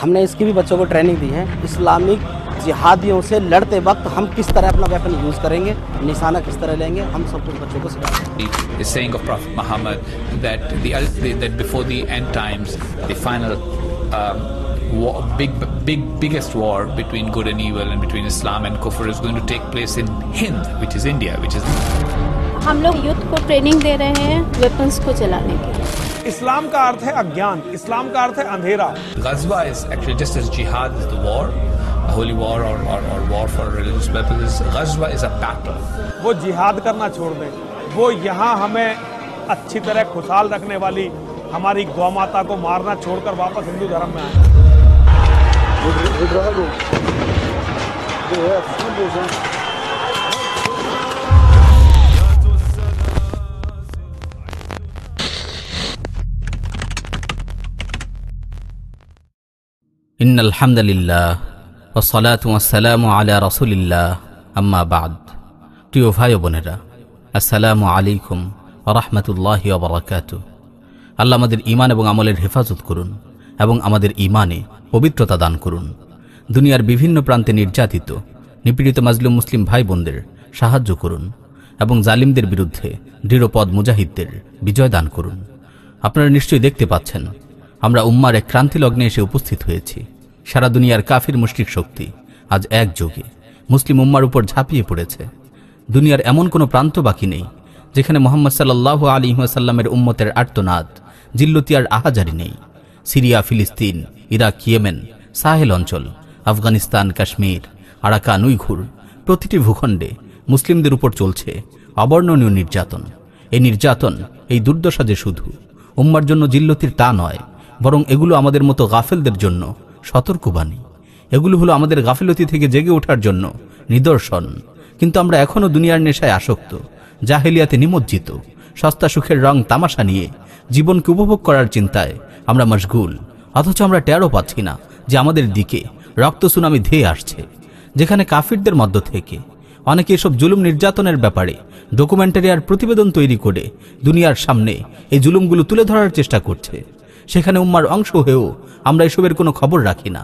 हमने इसकी भी बच्चों को ट्रेनिंग दी है इस्लामिक जिहादियों से लड़ते वक्त हम किस तरह अपना वेपन यूज़ करेंगे निशाना किस तरह लेंगे हम सब कुछ बच्चों को सिखाएँगे saying of Prophet Muhammad that the that before the end times, the final um, war, big, big, biggest war between good and evil and between Islam and Kufr is going to take place in Hind, which is India, which is हम लोग youth को training दे रहे हैं weapons को चलाने की इस्लाम का अर्थ है अज्ञान इस्लाम का अर्थ है अंधेरा। गजबा इज़ एक्चुअली जस्ट इज़ जिहाद is the war holy war और और और वॉर फॉर रिलीजियस पीपल्स गजबा इज़ अ बैटल वो जिहाद करना छोड़ दें। वो यहाँ हमें अच्छी तरह खुशहाल रखने वाली हमारी गौ माता को मारना छोड़कर वापस हिंदू धर्म में आए। They have two ইন আলহামদুলিল্লাহ ওসলাতাম আলা রসুলিল্লাহ। আম্মা বাদ। প্রিয় ভাই বোনেরা, আসসালামু আলাইকুম রহমতুল্লাহ অবরাকাত আল্লাহ আমাদের ঈমান এবং আমলের হেফাজত করুন এবং আমাদের ঈমানে পবিত্রতা দান করুন। দুনিয়ার বিভিন্ন প্রান্তে নির্যাতিত, নিপীড়িত মাজলুম মুসলিম ভাই বোনদের সাহায্য করুন এবং জালিমদের বিরুদ্ধে দৃঢ়পদ মুজাহিদদের বিজয় দান করুন। আপনারা নিশ্চয়ই দেখতে পাচ্ছেন আমরা উম্মার এক ক্রান্তি লগ্নে এসে উপস্থিত হয়েছি। সারা দুনিয়ার কাফির মুশরিক শক্তি আজ একযোগে মুসলিম উম্মার উপর ঝাঁপিয়ে পড়েছে। দুনিয়ার এমন কোনো প্রান্ত বাকি নেই, যেখানে মোহাম্মদ সাল্লাহ আলী সাল্লামের উম্মতের আর্তনাদ, জিল্লতিয়ার আহাজারি নেই। সিরিয়া, ফিলিস্তিন, ইরাক, ইয়েমেন, সাহেল অঞ্চল, আফগানিস্তান, কাশ্মীর আরাকা নুইঘুর প্রতিটি ভূখণ্ডে মুসলিমদের উপর চলছে অবর্ণনীয় নির্যাতন। এই নির্যাতন, এই দুর্দশা যে শুধু, উম্মার জন্য জিল্লতির তা নয় বরং এগুলো আমাদের মতো গাফেলদের জন্য সতর্কবাণী। এগুলো হলো আমাদের গাফিলতি থেকে জেগে ওঠার জন্য নিদর্শন। কিন্তু আমরা এখনও দুনিয়ার নেশায় আসক্ত, জাহেলিয়াতে নিমজ্জিত, সস্তা সুখের রং তামাশা নিয়ে জীবনকে উপভোগ করার চিন্তায় আমরা মশগুল। অথচ আমরা টেরও পাচ্ছি না যে আমাদের দিকে রক্ত সুনামি ধেয়ে আসছে, যেখানে কাফিরদের মধ্য থেকে। অনেকে এসব জুলুম নির্যাতনের ব্যাপারে ডকুমেন্টারি আর প্রতিবেদন তৈরি করে দুনিয়ার সামনে এই জুলুমগুলো তুলে ধরার চেষ্টা করছে। সেখানে উম্মার অংশ হয়েও আমরা এসবের কোনো খবর রাখি না।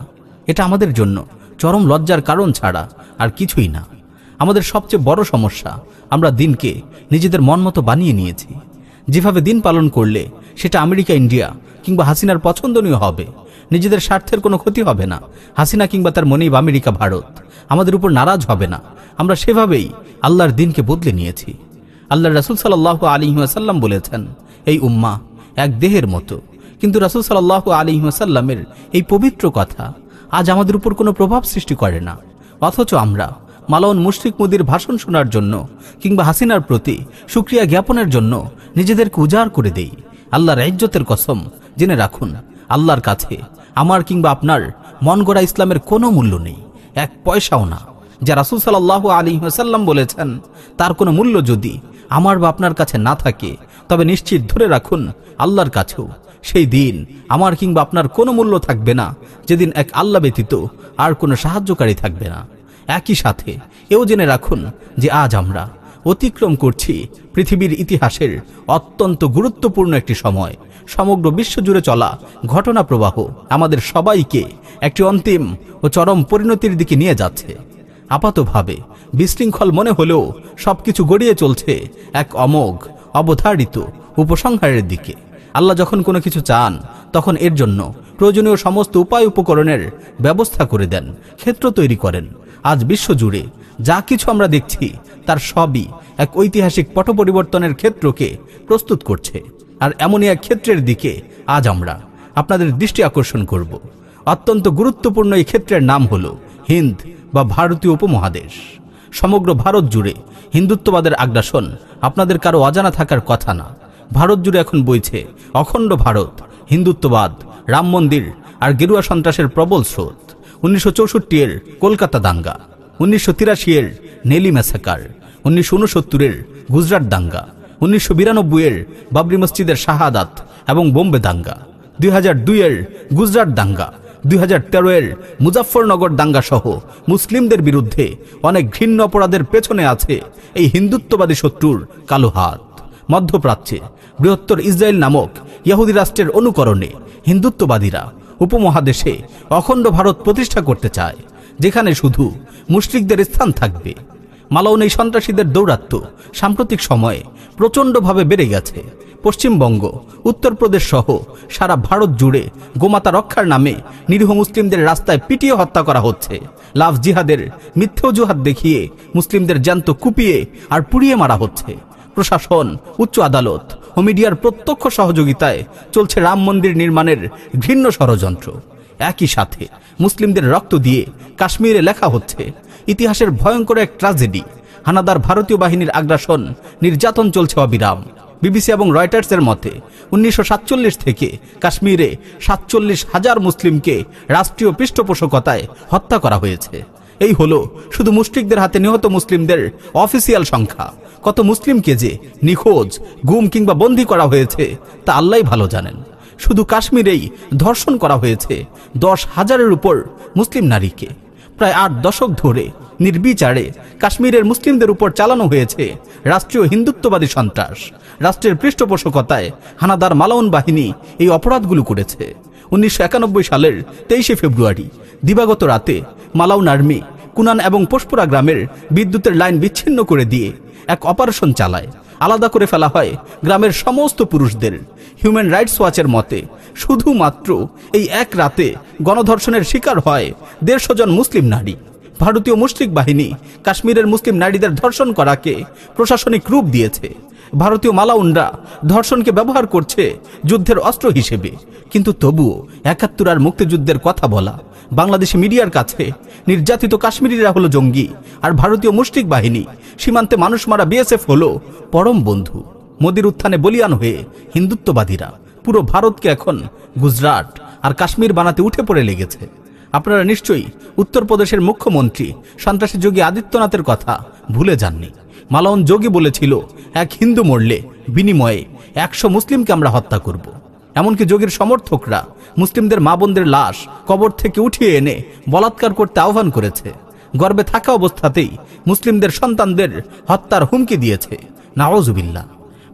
এটা আমাদের জন্য চরম লজ্জার কারণ ছাড়া আর কিছুই না। আমাদের সবচেয়ে বড় সমস্যা, আমরা দিনকে নিজেদের মন মতো বানিয়ে নিয়েছি। যেভাবে দিন পালন করলে সেটা আমেরিকা, ইন্ডিয়া কিংবা হাসিনার পছন্দনীয় হবে। নিজেদের স্বার্থের কোনো ক্ষতি হবে না। হাসিনা কিংবা তার মনিব আমেরিকা, ভারত আমাদের উপর নারাজ হবে না। আমরা সেভাবেই আল্লাহর দিনকে বদলে নিয়েছি। আল্লাহ রাসুল সাল্লাহ আলী সাল্লাম বলেছেন, এই উম্মা এক দেহের মতো। কিন্তু রাসুল সাল্লাহ আলী সাল্লামের এই পবিত্র কথা আজ আমাদের উপর কোনো প্রভাব সৃষ্টি করে না। অথচ আমরা মালন মুশরিক মুদির ভাষণ শোনার জন্য কিংবা হাসিনার প্রতি সুক্রিয়া জ্ঞাপনের জন্য নিজেদেরকে উজাড় করে দেই। আল্লাহর ইজ্জতের কসম জেনে রাখুন, আল্লাহর কাছে আমার কিংবা আপনার মন গড়া ইসলামের কোনো মূল্য নেই, এক পয়সাও না। যা রাসুল সাল্লাহ আলী সাল্লাম বলেছেন, তার কোনো মূল্য যদি আমার বা আপনার কাছে না থাকে, তবে নিশ্চিত ধরে রাখুন, আল্লাহর কাছেও সেই দিন আমার কিংবা আপনার কোনো মূল্য থাকবে না। যেদিন এক আল্লাহ ব্যতীত আর কোনো সাহায্যকারী থাকবে না। একই সাথে এও জেনে রাখুন যে আজ আমরা অতিক্রম করছি পৃথিবীর ইতিহাসের অত্যন্ত গুরুত্বপূর্ণ একটি সময়। সমগ্র বিশ্বজুড়ে চলা ঘটনা প্রবাহ আমাদের সবাইকে একটি অন্তিম ও চরম পরিণতির দিকে নিয়ে যাচ্ছে। আপাতভাবে বিশৃঙ্খল মনে হলেও সবকিছু গড়িয়ে চলছে এক অমোঘ, অবধারিত, উপসংহারের দিকে। আল্লাহ যখন কোনো কিছু চান, তখন এর জন্য প্রয়োজনীয় সমস্ত উপায় উপকরণের ব্যবস্থা করে দেন, ক্ষেত্র তৈরি করেন। আজ বিশ্বজুড়ে যা কিছু আমরা দেখছি, তার সবই এক ঐতিহাসিক পট পরিবর্তনের ক্ষেত্রকে প্রস্তুত করছে। আর এমনই এক ক্ষেত্রের দিকে আজ আমরা আপনাদের দৃষ্টি আকর্ষণ করব। অত্যন্ত গুরুত্বপূর্ণ এই ক্ষেত্রের নাম হল হিন্দ বা ভারতীয় উপমহাদেশ। সমগ্র ভারত জুড়ে হিন্দুত্ববাদের আগ্রাসন আপনাদের কারও অজানা থাকার কথা না। ভারত জুড়ে এখন বইছে অখণ্ড ভারত, হিন্দুত্ববাদ, রাম মন্দির আর গেরুয়া সন্ত্রাসের প্রবল স্রোত। উনিশশো চৌষট্টি এর কলকাতা দাঙ্গা, উনিশশো তিরাশি এর নেলি ম্যাসাকার, উনিশশো উনসত্তরের গুজরাট দাঙ্গা, উনিশশো বিরানব্বই এর বাবরি মসজিদের শাহাদাত এবং বোম্বে দাঙ্গা, দুই দুইয়ের গুজরাট দাঙ্গা, দুই হাজার তেরো এর মুজাফরনগর দাঙ্গা সহ মুসলিমদের বিরুদ্ধে অনেক ঘৃণ্য অপরাধের পেছনে আছে এই হিন্দুত্ববাদী শত্রুর কালো হাত। মধ্যপ্রাচ্যে। বৃহত্তর ইসরায়েল নামক ইয়াহুদি রাষ্ট্রের অনুকরণে হিন্দুত্ববাদীরা উপমহাদেশে অখণ্ড ভারত প্রতিষ্ঠা করতে চায়, যেখানে শুধু মুশরিকদের স্থান থাকবে। মালাউন এই সন্ত্রাসীদের দৌরাত্ম সাম্প্রতিক সময়ে প্রচণ্ডভাবে বেড়ে গেছে। পশ্চিমবঙ্গ, উত্তরপ্রদেশ সহ সারা ভারত জুড়ে গোমাতা রক্ষার নামে নিরীহ মুসলিমদের রাস্তায় পিটিয়ে হত্যা করা হচ্ছে। লাভ জিহাদের মিথ্যে অজুহাত দেখিয়ে মুসলিমদের জ্যান্ত কুপিয়ে আর পুড়িয়ে মারা হচ্ছে। প্রশাসন, উচ্চ আদালত ও মিডিয়ার প্রত্যক্ষ সহযোগিতায় চলছে রাম মন্দির নির্মাণের ঘৃণ্য ষড়যন্ত্র। একই সাথে মুসলিমদের রক্ত দিয়ে কাশ্মীরে লেখা হচ্ছে, ইতিহাসের ভয়ঙ্কর এক ট্রাজেডি, হানাদার ভারতীয় বাহিনীর আগ্রাসন, নির্যাতন চলছে অবিরাম। বিবিসি এবং রয়টার্সের মতে, উনিশশো সাতচল্লিশ থেকে কাশ্মীরে সাতচল্লিশ হাজার মুসলিমকে রাষ্ট্রীয় পৃষ্ঠপোষকতায় হত্যা করা হয়েছে। এই হলো, শুধু মুসলিকদের হাতে নিহত মুসলিমদের অফিসিয়াল সংখ্যা। কত মুসলিমকে যে নিখোঁজ, গুম কিংবা বন্দি করা হয়েছে, তা আল্লাহ ভালো জানেন। শুধু কাশ্মীরেই ধর্ষণ করা হয়েছে দশ হাজারের উপর মুসলিম নারীকে। প্রায় আট দশক ধরে নির্বিচারে কাশ্মীরের মুসলিমদের উপর চালানো হয়েছে রাষ্ট্রীয় হিন্দুত্ববাদী সন্ত্রাস। রাষ্ট্রের পৃষ্ঠপোষকতায় হানাদার মালাউন বাহিনী এই অপরাধগুলো করেছে। উনিশশো একানব্বই সালের তেইশে ফেব্রুয়ারি, দিবাগত রাতে মালাউন আর্মি কুনান এবং পোষপুরা গ্রামের বিদ্যুতের লাইন বিচ্ছিন্ন করে দিয়ে এক অপারেশন চালায়। আলাদা করে ফেলা হয় গ্রামের সমস্ত পুরুষদের। হিউম্যান রাইটস ওয়াচের মতে, শুধুমাত্র এই এক রাতে গণধর্ষণের শিকার হয় দেড়শো জন মুসলিম নারী। ভারতীয় মুসলিক বাহিনী কাশ্মীরের মুসলিম নারীদের ধর্ষণ করাকে প্রশাসনিক রূপ দিয়েছে। ভারতীয় মালাউনরা ধর্ষণকে ব্যবহার করছে যুদ্ধের অস্ত্র হিসেবে। কিন্তু তবুও একাত্তর আর মুক্তিযুদ্ধের কথা বলা বাংলাদেশি মিডিয়ার কাছে নির্যাতিত কাশ্মীরিরা হলো জঙ্গি আর ভারতীয় মুষ্টিক বাহিনী সীমান্তে মানুষ মারা বিএসএফ হলো পরম বন্ধু। মোদির উত্থানে বলিয়ান হয়ে হিন্দুত্ববাদীরা পুরো ভারতকে এখন গুজরাট আর কাশ্মীর বানাতে উঠে পড়ে লেগেছে। আপনারা নিশ্চয়ই উত্তরপ্রদেশের মুখ্যমন্ত্রী সন্ত্রাসী যোগী আদিত্যনাথের কথা ভুলে যাননি। মালাউন যোগী বলেছিল, এক হিন্দু মরলে বিনিময়ে একশো মুসলিমকে আমরা হত্যা করব। এমনকি যোগীর সমর্থকরা মুসলিমদের মা বোনদের লাশ কবর থেকে উঠিয়ে এনে বলাৎকার করতে আহ্বান করেছে। গর্বে থাকা অবস্থাতেই মুসলিমদের সন্তানদের হত্যার হুমকি দিয়েছে। নাওজুবিল্লা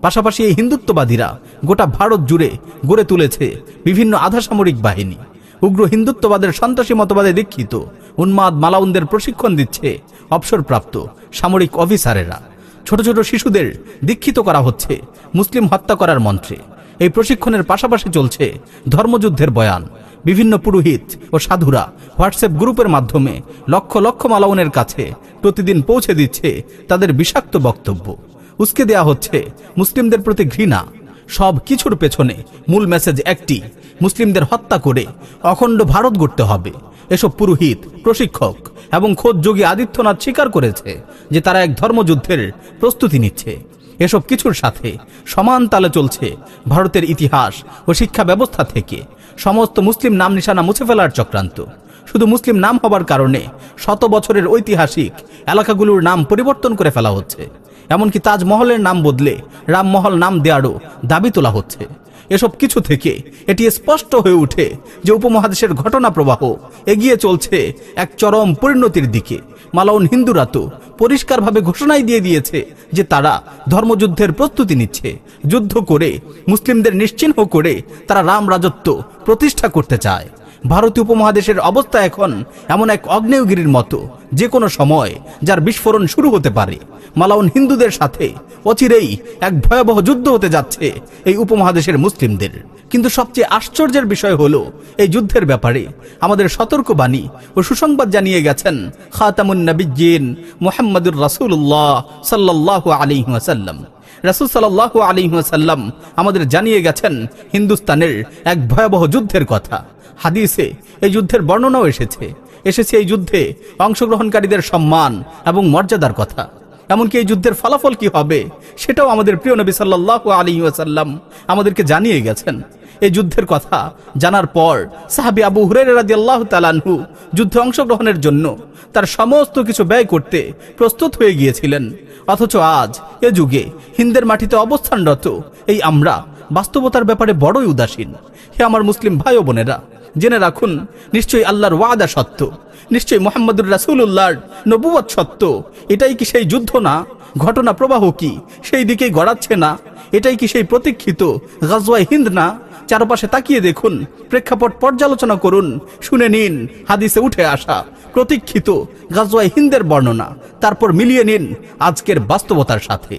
পাশাপাশি এই হিন্দুত্ববাদীরা গোটা ভারত জুড়ে গড়ে তুলেছে বিভিন্ন আধাসামরিক বাহিনী। উগ্র হিন্দুত্ববাদের সন্ত্রাসী মতবাদে দীক্ষিত উন্মাদ মালাউনদের প্রশিক্ষণ দিচ্ছে অবসরপ্রাপ্ত সামরিক অফিসারেরা। ছোট ছোট শিশুদের দীক্ষিত করা হচ্ছে মুসলিম হত্যা করার মন্ত্রে। এই প্রশিক্ষণের পাশাপাশি চলছে ধর্মযুদ্ধের বয়ান। বিভিন্ন পুরোহিত ও সাধুরা হোয়াটসঅ্যাপ গ্রুপের মাধ্যমে লক্ষ লক্ষ মালাউনের কাছে প্রতিদিন পৌঁছে দিচ্ছে তাদের বিষাক্ত বক্তব্য। উস্কে দেয়া হচ্ছে, মুসলিমদের প্রতি ঘৃণা। সব কিছুর পেছনে মূল মেসেজ একটি, মুসলিমদের হত্যা করে অখণ্ড ভারত গড়তে হবে। এসব পুরোহিত, প্রশিক্ষক এবং খোদ যোগী আদিত্যনাথ স্বীকার করেছে যে তারা এক ধর্মযুদ্ধের প্রস্তুতি নিচ্ছে। এসব কিছুর সাথে সমান তালে চলছে ভারতের ইতিহাস ও শিক্ষা ব্যবস্থা থেকে। সমস্ত মুসলিম নাম নিশানা মুছে ফেলার চক্রান্ত। শুধু মুসলিম নাম হবার কারণে শত বছরের ঐতিহাসিক এলাকাগুলোর নাম পরিবর্তন করে ফেলা হচ্ছে। এমনকি তাজমহলের নাম বদলে রামমহল নাম দেওয়ারও দাবি তোলা হচ্ছে। এসব কিছু থেকে এটি স্পষ্ট হয়ে ওঠে যে উপমহাদেশের ঘটনা প্রবাহ এগিয়ে চলছে এক চরম পরিণতির দিকে। মালাউন হিন্দুরা তো পরিষ্কারভাবে ঘোষণাই দিয়ে দিয়েছে যে তারা ধর্মযুদ্ধের প্রস্তুতি নিচ্ছে। যুদ্ধ করে, মুসলিমদের নিশ্চিহ্ন করে তারা রাম রাজত্ব প্রতিষ্ঠা করতে চায়। ভারতীয় উপমহাদেশের অবস্থা এখন এমন এক অগ্নেয়গিরির মতো যে কোনো সময় যার বিস্ফোরণ শুরু হতে পারে। মালাউন হিন্দুদের সাথে। অচিরেই এক ভয়াবহ যুদ্ধ হতে যাচ্ছে এই উপমহাদেশের মুসলিমদের। কিন্তু সবচেয়ে আশ্চর্যের বিষয় হলো এই যুদ্ধের ব্যাপারে। আমাদের সতর্কবাণী ও সুসংবাদ জানিয়ে গেছেন খাতামুন নবিজ্জিন মোহাম্মদুর রাসূলুল্লাহ সাল্লাল্লাহু আলাইহি ওয়াসাল্লাম। রাসূল সাল্লাল্লাহু আলাইহি ওয়াসাল্লাম আমাদের জানিয়ে গেছেন হিন্দুস্তানের এক ভয়াবহ যুদ্ধের কথা। হাদিসে এই যুদ্ধের বর্ণনাও এসেছে। এসেছে এই যুদ্ধে অংশগ্রহণকারীদের সম্মান এবং মর্যাদার কথা। এমনকি এই যুদ্ধের ফলাফল কি হবে, সেটাও আমাদের প্রিয় নবী সাল্লাহ আলী ওয়াসাল্লাম আমাদেরকে জানিয়ে গেছেন। এই যুদ্ধের কথা জানার পর সাহাবি আবু হুরের রাজি আল্লাহ তালানহু যুদ্ধে অংশগ্রহণের জন্য তার সমস্ত কিছু ব্যয় করতে প্রস্তুত হয়ে গিয়েছিলেন। অথচ আজ এ যুগে হিন্দের মাটিতে অবস্থানরত এই আমরা বাস্তবতার ব্যাপারে বড়ই উদাসীন। হে আমার মুসলিম ভাই বোনেরা জেনে রাখুন, নিশ্চয়ই আল্লাহর ওয়াদা সত্য। নিশ্চয়ই মোহাম্মদুর রাসুল্লাহর নবুয়াত সত্য। এটাই কি সেই যুদ্ধ না? ঘটনা প্রবাহ কি? সেই দিকেই গড়াচ্ছে না? এটাই কি সেই প্রতীক্ষিত গাজওয়াই হিন্দ না? চারপাশে তাকিয়ে দেখুন, প্রেক্ষাপট পর্যালোচনা করুন, শুনে নিন, হাদিসে উঠে আসা প্রতীক্ষিত গাজওয়াই হিন্দের বর্ণনা। তারপর মিলিয়ে নিন আজকের বাস্তবতার সাথে।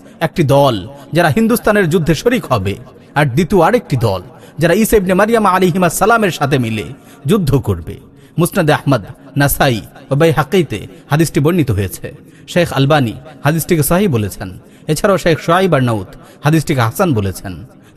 একটি দল যারা হিন্দুস্তানের যুদ্ধে শরিক হবে, আর দ্বিতীয় আরেকটি দল যারা ইসেবনে মারিয়াম আলিহিমা সালামের সাথে মিলে যুদ্ধ করবে। মুসনাদে আহমদ, নাসাই ও বাই হাকিতে হাদিসটি বর্ণিত হয়েছে। শেখ আলবানী হাদিসটিকে সাহি বলেছেন। এছাড়াও শেখ সোয়াইব নাউদ হাদিসটিকে হাসান বলেছেন।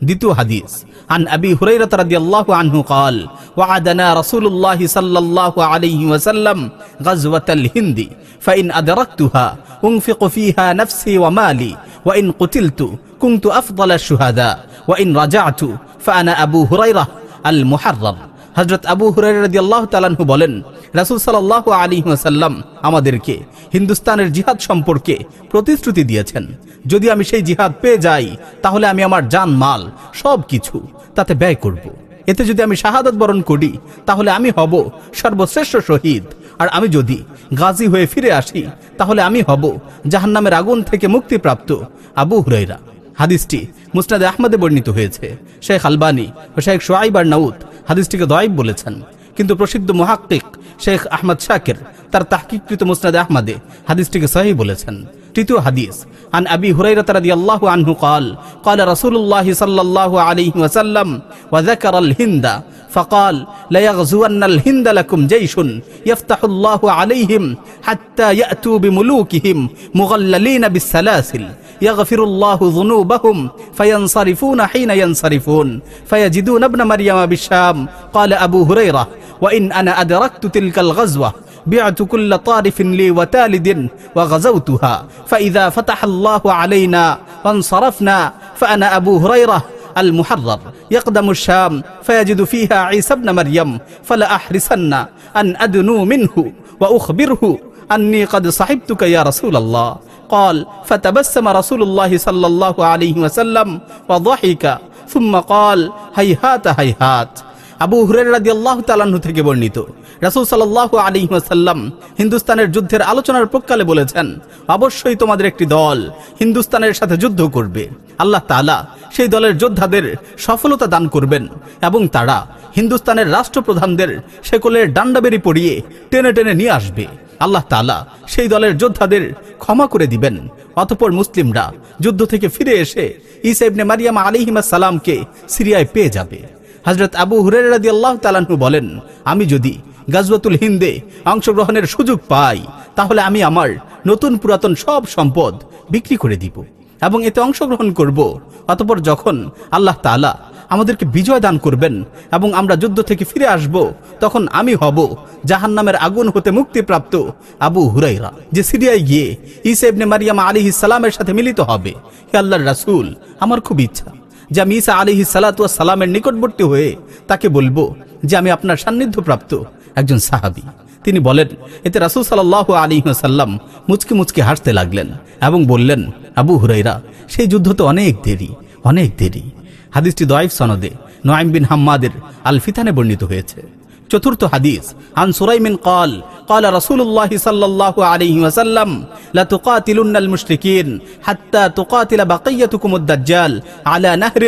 দ্বিতীয় হাদিস عن أبي هريرة رضي الله عنه قال وعدنا رسول الله صلى الله عليه وسلم غزوة الهند فإن أدركتها أنفق فيها نفسي ومالي وإن قتلت كنت أفضل الشهداء وإن رجعت فأنا أبو هريرة المحرر হজরত আবু হুরাইরাদি আল্লাহ তালানহু বলেন, রাসুল সাল্লাহ আলী ওয়াসাল্লাম আমাদেরকে হিন্দুস্তানের জিহাদ সম্পর্কে প্রতিশ্রুতি দিয়েছেন। যদি আমি সেই জিহাদ পেয়ে যাই, তাহলে আমি আমার জান, মাল সব কিছু তাতে ব্যয় করব। এতে যদি আমি শাহাদত বরণ করি, তাহলে আমি হব সর্বশ্রেষ্ঠ শহীদ। আর আমি যদি গাজী হয়ে ফিরে আসি, তাহলে আমি হব জাহান্নামের আগুন থেকে মুক্তিপ্রাপ্ত আবু হুরাইরা হাদিসটি মুসনাদে আহমদে বর্ণিত হয়েছে। শেখ আলবানী ও শেখ সোয়াইবার নাউদ হাদিসটিকে দয়াইব বলেছেন কিন্তু প্রসিদ্ধ মহাক্কিক শেখ আহমদ শাকির তার তাহকিকৃত মুসনাদে আহমদে হাদিসটিকে সহি বলেছেন তৃতীয় হাদিস عن أبي هريرة رضي الله عنه قال قال رسول الله صلى الله عليه وسلم وذكر الهند فقال ليغزون الهند لكم جيش يفتح الله عليهم حتى يأتوا بملوكهم مغللين بالسلاسل يغفر الله ذنوبهم فينصرفون حين ينصرفون. فيجدون ابن مريم بالشام. قال أبو هريرة وإن أنا أدركت تلك الغزوة بعت كل طارف لي وتالد وغزوتها. فإذا فتح الله علينا وانصرفنا فأنا أبو هريرة المحرر. يقدم الشام فيجد فيها عيسى ابن مريم. فلا أحرسن أن أدنو منه وأخبره أني قد صحبتك يا رسول الله قال فتبسم رسول الله صلى الله عليه وسلم وضحك ثم قال هيهات هيهات আবু হুরের রাদি আল্লাহ তালাহু থেকে বর্ণিত রাসুল সাল্লাহ আলী ওয়াসাল্লাম হিন্দুস্তানের যুদ্ধের আলোচনার প্রকালে বলেছেন অবশ্যই তোমাদের একটি দল হিন্দুস্তানের সাথে যুদ্ধ করবে আল্লাহ তালা সেই দলের যোদ্ধাদের সফলতা দান করবেন এবং তারা হিন্দুস্তানের রাষ্ট্রপ্রধানদের সেকলের ডান্ডাবেরি পড়িয়ে টেনে টেনে নিয়ে আসবে আল্লাহ তালা সেই দলের যোদ্ধাদের ক্ষমা করে দিবেন। অতপর মুসলিমরা যুদ্ধ থেকে ফিরে এসে ইসাইবনে মারিয়াম আলিহিমা সালামকে সিরিয়ায় পেয়ে যাবে। হজরত আবু হুরের রাদি আল্লাহ তালাহু বলেন, আমি যদি গাজওয়াতুল হিন্দে অংশগ্রহণের সুযোগ পাই, তাহলে আমি আমার নতুন পুরাতন সব সম্পদ বিক্রি করে দিব এবং এতে অংশগ্রহণ করব। অতপর যখন আল্লাহ তালা আমাদেরকে বিজয় দান করবেন এবং আমরা যুদ্ধ থেকে ফিরে আসব, তখন আমি হব জাহান নামের আগুন হতে মুক্তিপ্রাপ্ত আবু হুরাইরা যে সিরিয়ায় গিয়ে ইসেবনে মারিয়াম আলী সালামের সাথে মিলিত হবে। হে আল্লাহর রাসুল, আমার খুব ইচ্ছা যে আমি ঈসা আলিহি সালামের নিকটবর্তী হয়ে তাকে বলব যে আমি আপনার সান্নিধ্য প্রাপ্ত একজন সাহাবি। তিনি বলেন, এতে রাসুল সাল্লাহ আলী সাল্লাম মুচকি মুচকি হাসতে লাগলেন এবং বললেন, আবু হুরাইরা সেই যুদ্ধ তো অনেক দেরি অনেক দেরি। হাদিসটি দয়াইফ সনদে নোয়াইম বিন হাম্মাদের আল ফিথানে বর্ণিত হয়েছে চতুর্থ হাদিস আন সুরাইমিন قال قال رسول الله صلى الله عليه وسلم لا تقاتلن المشركين حتى تقاتل بقيتكم الدجال على نهر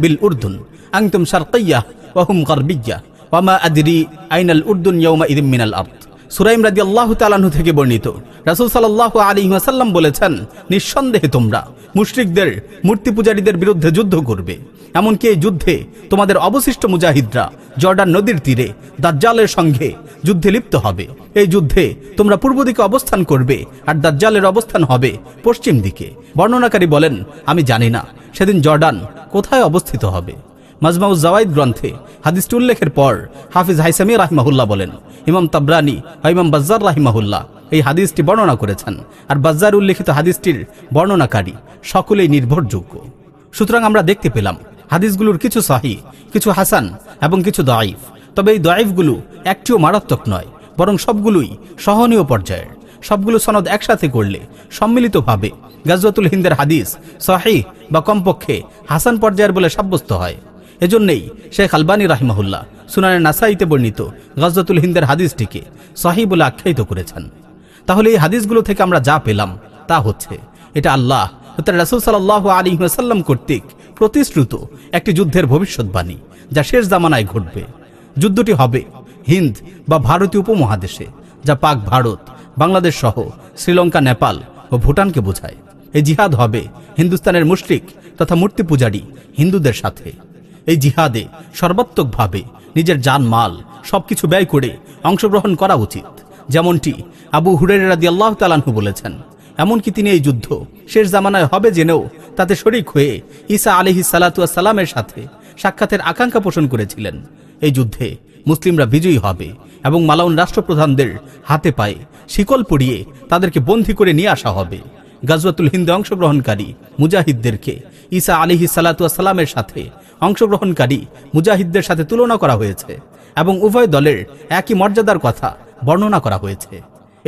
بالأردن أنتم شرقية وهم غربية وما أدري أين الأردن يومئذ من الأرض সুরাইম রাজি আল্লাহ তালাহু থেকে বর্ণিত। রাসুল সাল্লাহ আলী বলেছেন, নিঃসন্দেহে তোমরা মুশরিকদের, মূর্তি পূজারীদের বিরুদ্ধে যুদ্ধ করবে। এমনকি এই যুদ্ধে তোমাদের অবশিষ্ট মুজাহিদরা জর্ডান নদীর তীরে দাজ্জালের সঙ্গে যুদ্ধে লিপ্ত হবে। এই যুদ্ধে তোমরা পূর্ব দিকে অবস্থান করবে আর দাজ্জালের অবস্থান হবে পশ্চিম দিকে। বর্ণনাকারী বলেন, আমি জানি না, সেদিন জর্ডান কোথায় অবস্থিত হবে? মাজমাউজ জাওয়াইদ গ্রন্থে হাদিসটি উল্লেখের পর হাফিজ হাইসামি রাহিমাহুল্লাহ বলেন, ইমাম তাবরানি ও ইমাম বাজ্জার রাহিমাহুল্লাহ এই হাদিসটি বর্ণনা করেছেন আর বাজ্জার উল্লেখিত হাদিসটির বর্ণনাকারী সকলেই নির্ভরযোগ্য। সুতরাং আমরা দেখতে পেলাম হাদিসগুলোর কিছু সাহি, কিছু হাসান এবং কিছু দাইফ তবে এই দয়াইফগুলো একটিও মারাত্মক নয়, বরং সবগুলোই সহনীয় পর্যায়ের। সবগুলো সনদ একসাথে করলে সম্মিলিতভাবে গাজওয়াতুল হিন্দের হাদিস সহি বা কমপক্ষে হাসান পর্যায়ের বলে সাব্যস্ত হয়। এজন্যই শেখ আলবানী রাহিমাহুল্লাহ সুনানের নাসাইতে বর্ণিত গজরতুল হিন্দের হাদিসটিকে সহি বলে আখ্যায়িত করেছেন। তাহলে এই হাদিসগুলো থেকে আমরা যা পেলাম তা হচ্ছে, এটা আল্লাহ তার রাসুল সাল্লাহ আলী সাল্লাম কর্তৃক প্রতিশ্রুত একটি যুদ্ধের ভবিষ্যৎবাণী যা শেষ জামানায় ঘটবে। যুদ্ধটি হবে হিন্দ বা ভারতীয় উপমহাদেশে, যা পাক ভারত, বাংলাদেশ সহ শ্রীলঙ্কা, নেপাল ও ভুটানকে বোঝায়। এই জিহাদ হবে হিন্দুস্তানের মুশরিক তথা মূর্তি পূজারী হিন্দুদের সাথে। এই জিহাদে সর্বাত্মকভাবে নিজের জান মাল সবকিছু ব্যয় করে অংশগ্রহণ করা উচিত। যেমনটি আবু হুরের রাদি আল্লাহ তালানহু বলেছেন, এমনকি তিনি এই যুদ্ধ শেষ জামানায় হবে জেনেও তাতে শরিক হয়ে ঈসা আলহি সালামের সাথে সাক্ষাতের আকাঙ্ক্ষা পোষণ করেছিলেন। এই যুদ্ধে মুসলিমরা বিজয়ী হবে এবং মালাউন রাষ্ট্রপ্রধানদের হাতে পায়ে শিকল পড়িয়ে তাদেরকে বন্দী করে নিয়ে আসা হবে। গাজওয়াতুল হিন্দে অংশগ্রহণকারী মুজাহিদদেরকে। ঈসা আলিহি সালামের সাথে অংশগ্রহণকারী মুজাহিদদের সাথে তুলনা করা হয়েছে এবং উভয় দলের একই মর্যাদার কথা বর্ণনা করা হয়েছে।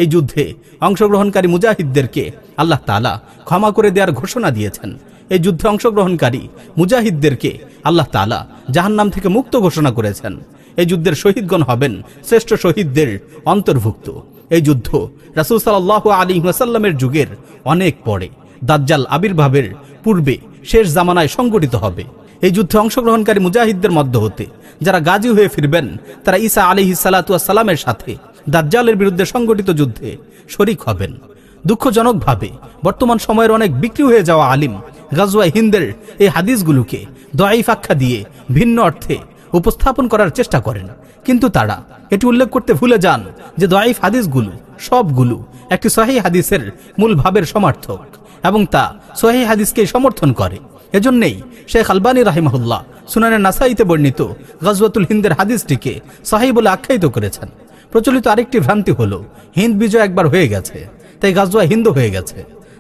এই যুদ্ধে অংশগ্রহণকারী মুজাহিদদেরকে আল্লাহ তালা ক্ষমা করে দেওয়ার ঘোষণা দিয়েছেন। এই যুদ্ধে অংশগ্রহণকারী মুজাহিদদেরকে আল্লাহ তালা জাহান্নাম থেকে মুক্ত ঘোষণা করেছেন। এই যুদ্ধের শহীদগণ হবেন শ্রেষ্ঠ শহীদদের অন্তর্ভুক্ত। এই যুদ্ধ রাসুল সাল্লাহ আলী যুগের অনেক পরে। দাজ্জাল আবির্ভাবের পূর্বে শেষ জামানায় সংগঠিত হবে। এই যুদ্ধে অংশগ্রহণকারী মুজাহিদদের মধ্য হতে যারা গাজী হয়ে ফিরবেন, তারা ঈসা আলিহি সালামের সাথে দাজ্জালের বিরুদ্ধে সংগঠিত যুদ্ধে শরিক হবেন। দুঃখজনকভাবে বর্তমান সময়ের অনেক বিক্রি হয়ে যাওয়া আলিম গাজওয়া হিন্দের এই হাদিসগুলোকে দয়াইফ আখ্যা দিয়ে ভিন্ন অর্থে উপস্থাপন করার চেষ্টা করেন। কিন্তু তারা এটি উল্লেখ করতে ভুলে যান যে দয়াইফ হাদিসগুলো সবগুলো একটি সহি হাদিসের মূল ভাবের সমর্থক এবং তা সহি হাদিসকে সমর্থন করে। এজন্যই শেখ আলবানী রাহিমাহুল্লাহ সুনানের নাসাইতে বর্ণিত গজওয়াতুল হিন্দের হাদিসটিকে সাহি বলে আখ্যায়িত করেছেন। প্রচলিত আরেকটি ভ্রান্তি হলো, হিন্দ বিজয় একবার হয়ে গেছে, তাই গাজওয়া হিন্দু হয়ে গেছে।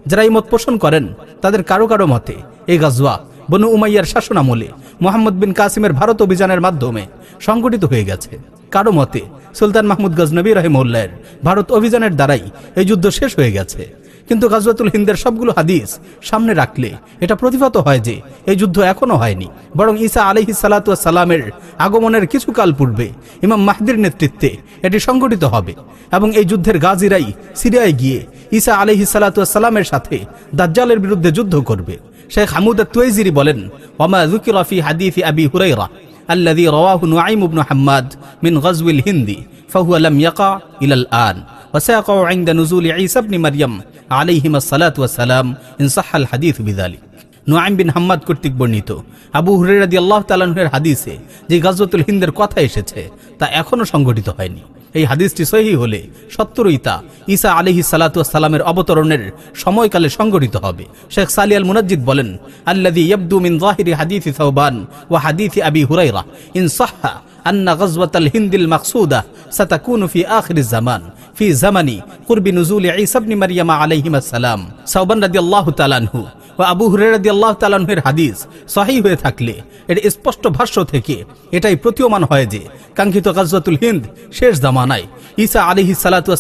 যারা এই মত পোষণ করেন, তাদের কারও কারও মতে এই গাজওয়া বনু উমাইয়ার শাসনামলে মোহাম্মদ বিন কাসিমের ভারত অভিযানের মাধ্যমে সংগঠিত হয়ে গেছে। কারও মতে, সুলতান মাহমুদ গজনবী রহিমউল্লাহের ভারত অভিযানের দ্বারাই এই যুদ্ধ শেষ হয়ে গেছে। কিন্তু গাজওয়াতুল হিন্দের সবগুলো হাদিস সামনে রাখলে এটা প্রতিভাত হয় যে এই যুদ্ধ এখনও হয়নি। বরং ঈসা আলহি সালামের আগমনের কিছুকাল পূর্বে ইমাম মাহদির নেতৃত্বে এটি সংগঠিত হবে এবং এই যুদ্ধের গাজীরাই সিরিয়ায় গিয়ে ঈসা আলহি সালামের সাথে দাজ্জালের বিরুদ্ধে যুদ্ধ করবে। শেখ হামুদ তুয়াইজিরি বলেন ওমা জুকির ফি হাদিফি আবি হুরাইরা الذي رواه نعيم بن حماد من غزو الهند فهو لم يقع إلى الآن وسيقع عند نزول عيسى بن مريم عليهما الصلاة والسلام إن صح الحديث بذلك নোয়াইম বিন হাম্মাদ কর্তৃক বর্ণিত আবু হুরেরাদি আল্লাহ তালাহের হাদিসে যে গাজরতুল হিন্দের কথা এসেছে তা এখনো সংগঠিত হয়নি এই হাদিসটি সহি হলে সত্তরই তা ঈসা আলহি সালাতামের অবতরণের সময়কালে সংগঠিত হবে শেখ সালিয়াল মুনাজ্জিদ বলেন আল্লাদি ইয়াবদু মিন জাহিরি হাদিসি সাউবান ওয়া হাদিসি আবি হুরাইরা ইন সাহহা أن غزوة الهند المقصودة ستكون في آخر الزمان في زمن قرب نزول عيسى بن مريم عليهما السلام সাউবান রাদিয়াল্লাহু তাআলা আনহু ও আবু হুরায়রা আল্লাহ তালানহের হাদিস সহি হয়ে থাকলে এর স্পষ্ট ভাষ্য থেকে এটাই প্রতীয়মান হয় যে কাঙ্ক্ষিত গাজওয়াতুল হিন্দ শেষ জামানায় ঈসা আলিহি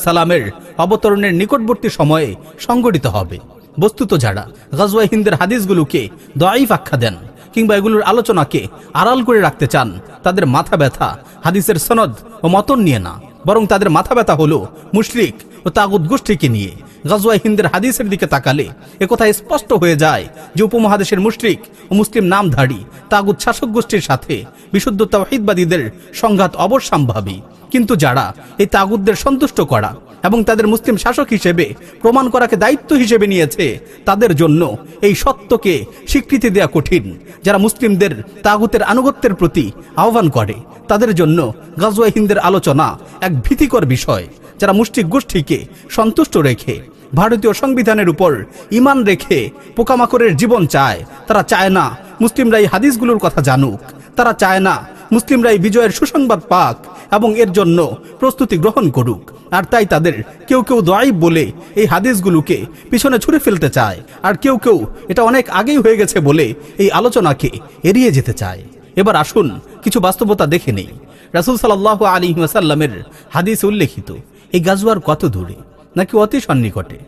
সালামের অবতরণের নিকটবর্তী সময়ে সংগঠিত হবে। বস্তুত যারা গাজওয়া হিন্দের হাদিসগুলোকে দয়াইফ আখ্যা দেন কিংবা এগুলোর আলোচনাকে আড়াল করে রাখতে চান, তাদের মাথা ব্যথা হাদিসের সনদ ও মতন নিয়ে না, বরং তাদের মাথা ব্যথা হলো মুশরিক ও তাগুদ গোষ্ঠীকে নিয়ে। গাজওয়া হিন্দের হাদিসের দিকে তাকালে একথা স্পষ্ট হয়ে যায় যে উপমহাদেশের মুশরিক ও মুসলিম নামধারী তাগুদ শাসক গোষ্ঠীর সাথে বিশুদ্ধ তাওহিদবাদীদের সংঘাত অবশ্যম্ভাবী। কিন্তু যারা এই তাগুদদের সন্তুষ্ট করা এবং তাদের মুসলিম শাসক হিসেবে প্রমাণ করাকে দায়িত্ব হিসেবে নিয়েছে, তাদের জন্য এই সত্যকে স্বীকৃতি দেয়া কঠিন। যারা মুসলিমদের তাগুতের আনুগত্যের প্রতি আহ্বান করে, তাদের জন্য গাজওয়া হিন্দের আলোচনা এক ভীতিকর বিষয়। যারা মুষ্টিক গোষ্ঠীকে সন্তুষ্ট রেখে ভারতীয় সংবিধানের উপর ইমান রেখে পোকামাকড়ের জীবন চায়। তারা চায় না মুসলিমরা এই হাদিসগুলোর কথা জানুক। তারা চায় না মুসলিমরা এই বিজয়ের সুসংবাদ পাক এবং এর জন্য প্রস্তুতি গ্রহণ করুক। আর তাই তাদের কেউ কেউ দোয়াইব বলে এই হাদিসগুলোকে পিছনে ছুড়ে ফেলতে চায়। আর কেউ কেউ এটা অনেক আগেই হয়ে গেছে বলে এই আলোচনাকে এড়িয়ে যেতে চায়। এবার আসুন কিছু বাস্তবতা দেখে নেই। রাসুল সাল্লাহ আলী ওয়াসাল্লামের হাদিস উল্লেখিত, এই গাজুয়ার কত দূরে? নাকি অতি সন্নিকটে।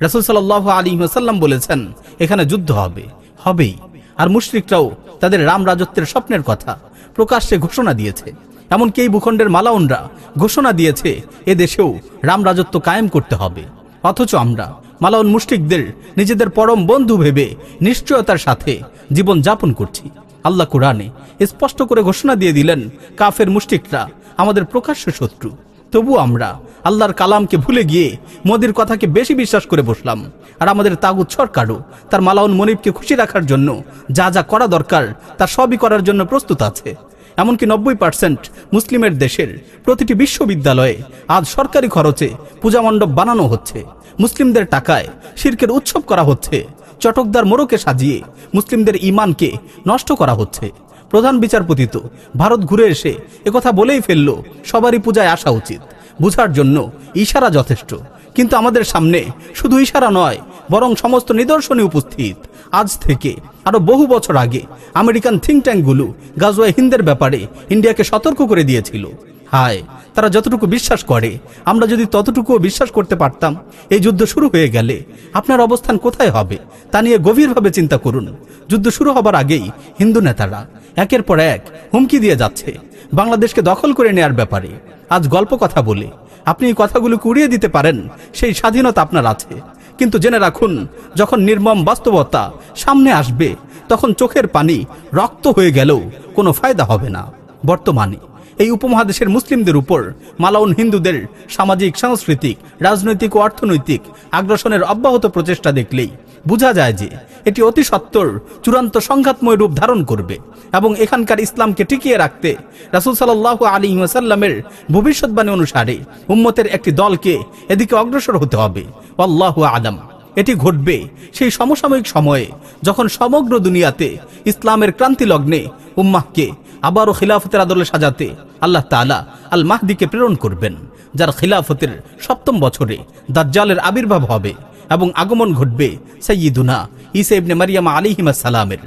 রাসুল সাল্লাহ আলী ওয়াসাল্লাম বলেছেন, এখানে যুদ্ধ হবে, হবেই। আর মুশরিকরাও তাদের রাম রাজত্বের স্বপ্নের কথা প্রকাশ্যে ঘোষণা দিয়েছে। এমনকি এই ভূখণ্ডের মালাউনরা ঘোষণা দিয়েছে, এ দেশেও রাম রাজত্ব কায়েম করতে হবে। অথচ আমরা, মালাউন মুশরিকদের নিজেদের পরম বন্ধু ভেবে নিশ্চয়তার সাথে জীবন যাপন করছি। আল্লাহ কোরআনে স্পষ্ট করে ঘোষণা দিয়ে দিলেন, কাফের মুশরিকরা আমাদের প্রকাশ্য শত্রু। তবু আমরা আল্লাহর কালামকে ভুলে গিয়ে মোদির কথাকে বেশি বিশ্বাস করে বসলাম। আর আমাদের তাগুদ সরকারও তার মালাউন মনিবকে খুশি রাখার জন্য যা যা করা দরকার তা সবই করার জন্য প্রস্তুত আছে। এমনকি নব্বই পার্সেন্ট মুসলিমের দেশের প্রতিটি বিশ্ববিদ্যালয়ে আজ সরকারি খরচে পূজা মণ্ডপ বানানো হচ্ছে। মুসলিমদের টাকায় শির্কের উৎসব করা হচ্ছে। চটকদার মোড়কে সাজিয়ে মুসলিমদের ইমানকে নষ্ট করা হচ্ছে। প্রধান বিচারপতি তো। ভারত ঘুরে এসে একথা বলেই ফেলল, সবারই পূজায় আসা উচিত। বুঝার জন্য ইশারা যথেষ্ট। কিন্তু আমাদের সামনে শুধু ইশারা নয়, বরং সমস্ত নিদর্শনী উপস্থিত। আজ থেকে আরও বহু বছর আগে আমেরিকান থিঙ্ক ট্যাঙ্কগুলো গাজওয়া হিন্দের ব্যাপারে ইন্ডিয়াকে সতর্ক করে দিয়েছিল। হায়! তারা যতটুকু বিশ্বাস করে, আমরা যদি ততটুকুও বিশ্বাস করতে পারতাম, এই যুদ্ধ শুরু হয়ে গেলে আপনার অবস্থান কোথায় হবে, তা নিয়ে গভীরভাবে চিন্তা করুন। যুদ্ধ শুরু হবার আগেই হিন্দু নেতারা একের পর এক হুমকি দিয়ে যাচ্ছে, বাংলাদেশকে দখল করে নেয়ার ব্যাপারে। আজ গল্প কথা বলে, আপনি এই কথাগুলোকে উড়িয়ে দিতে পারেন, সেই স্বাধীনতা আপনার আছে। কিন্তু জেনে রাখুন, যখন নির্মম বাস্তবতা সামনে আসবে, তখন চোখের পানি রক্ত হয়ে গেলেও কোনো ফায়দা হবে না, বর্তমানে। এই উপমহাদেশের মুসলিমদের উপর মালাউন হিন্দুদের সামাজিক, সাংস্কৃতিক, রাজনৈতিক ও অর্থনৈতিক আগ্রাসনের অব্যাহত প্রচেষ্টা দেখলেই বোঝা যায় যে এটি অতি সত্বর চূড়ান্ত সংঘাতময় রূপ ধারণ করবে এবং এখানকার ইসলামকে টিকিয়ে রাখতে রাসুল সাল্লাহ আলী ওয়াসাল্লামের ভবিষ্যৎবাণী অনুসারে উম্মতের একটি দলকে এদিকে অগ্রসর হতে হবে। আল্লাহ আলম। এটি ঘটবে সেই সমসাময়িক সময়ে, যখন সমগ্র দুনিয়াতে ইসলামের ক্রান্তি লগ্নে উম্মাহকে আবারও খিলাফতের আদলে সাজাতে আল্লাহ তালা আল মাহদিকে প্রেরণ করবেন, যার খিলাফতের সপ্তম বছরে দাজ্জালের আবির্ভাব হবে এবং আগমন ঘটবে সৈয়দুনা ইসা ইবনে মারিয়ামা আলিহিমা সালামের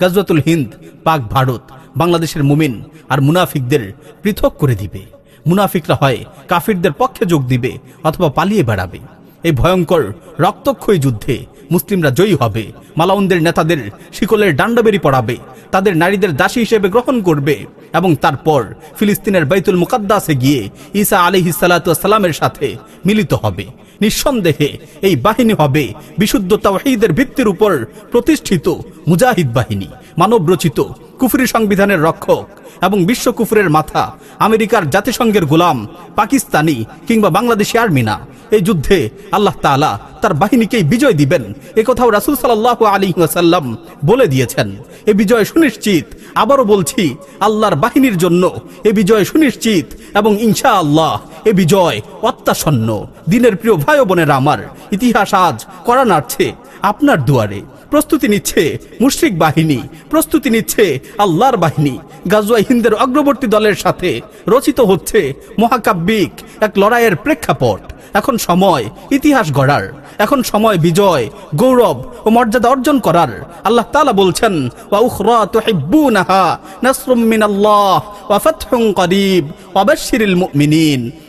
গজওয়াতুল হিন্দ, পাক ভারত, বাংলাদেশের মুমিন আর মুনাফিকদের পৃথক করে দিবে। মুনাফিকরা হয় কাফিরদের পক্ষে যোগ দিবে অথবা পালিয়ে বেড়াবে। এই ভয়ঙ্কর রক্তক্ষয়ী যুদ্ধে। মুসলিমরা জয়ী হবে। মালাউনদের নেতাদের শিকলের ডান্ডাবেরি পড়াবে। তাদের নারীদের দাসী হিসেবে গ্রহণ করবে এবং তারপর ফিলিস্তিনের বাইতুল মুকাদ্দাসে গিয়ে ঈসা আলিহি সালামের সাথে মিলিত হবে। নিঃসন্দেহে এই বাহিনী হবে বিশুদ্ধ তাওহীদের ভিত্তির উপর প্রতিষ্ঠিত মুজাহিদ বাহিনী মানব রচিত কুফরি সংবিধানের রক্ষক এবং বিশ্ব কুফরের মাথা, আমেরিকার জাতিসংঘের গোলাম, পাকিস্তানি কিংবা বাংলাদেশি আর্মি না। এই যুদ্ধে আল্লাহ তাআলা তার বাহিনীকেই বিজয় দিবেন। একথাও রাসূল সাল্লাল্লাহু আলাইহি ওয়াসাল্লাম বলে দিয়েছেন। এ বিজয় সুনিশ্চিত। আবারও বলছি, আল্লাহর বাহিনীর জন্য এ বিজয় সুনিশ্চিত এবং ইনশাআল্লাহ এ বিজয় অত্যাসন্ন। দিনের প্রিয় ভাই বোনেরা আমার, ইতিহাস আজ করা নাড়ছে আপনার দুয়ারে। প্রস্তুতি নিচ্ছে মুশরিক বাহিনী, প্রস্তুতি নিচ্ছে আল্লাহর বাহিনী। গাজওয়া হিন্দের অগ্রবর্তী দলের সাথে রচিত হচ্ছে মহাকাব্যিক এক লড়াইয়ের প্রেক্ষাপট। এখন সময় ইতিহাস গড়ার। এখন সময় বিজয়, গৌরব ও মর্যাদা অর্জন করার। আল্লাহ তাআলা বলছেন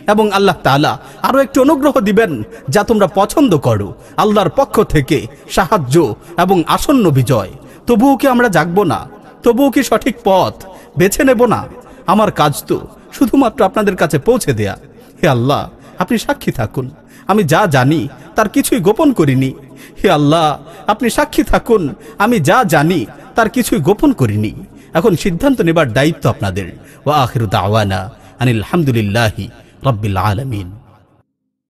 এবং আল্লাহ তাআলা আরও একটি অনুগ্রহ দিবেন, যা তোমরা পছন্দ করো, আল্লাহর পক্ষ থেকে সাহায্য এবং আসন্ন বিজয়। তবুও কি আমরা জাগবো না? তবুও কি সঠিক পথ বেছে নেব না? আমার কাজ তো শুধুমাত্র আপনাদের কাছে পৌঁছে দেয়া। হে আল্লাহ, আপনি সাক্ষী থাকুন। আমি যা জানি, তার কিছুই গোপন করিনি। হে আল্লাহ, আপনি সাক্ষী থাকুন, আমি যা জানি, তার কিছুই গোপন করিনি। এখন সিদ্ধান্ত নেবার দায়িত্ব আপনাদের। ও আখির দাওয়ানা আনিল হামদুলিল্লাহি রব্বিল আলামিন।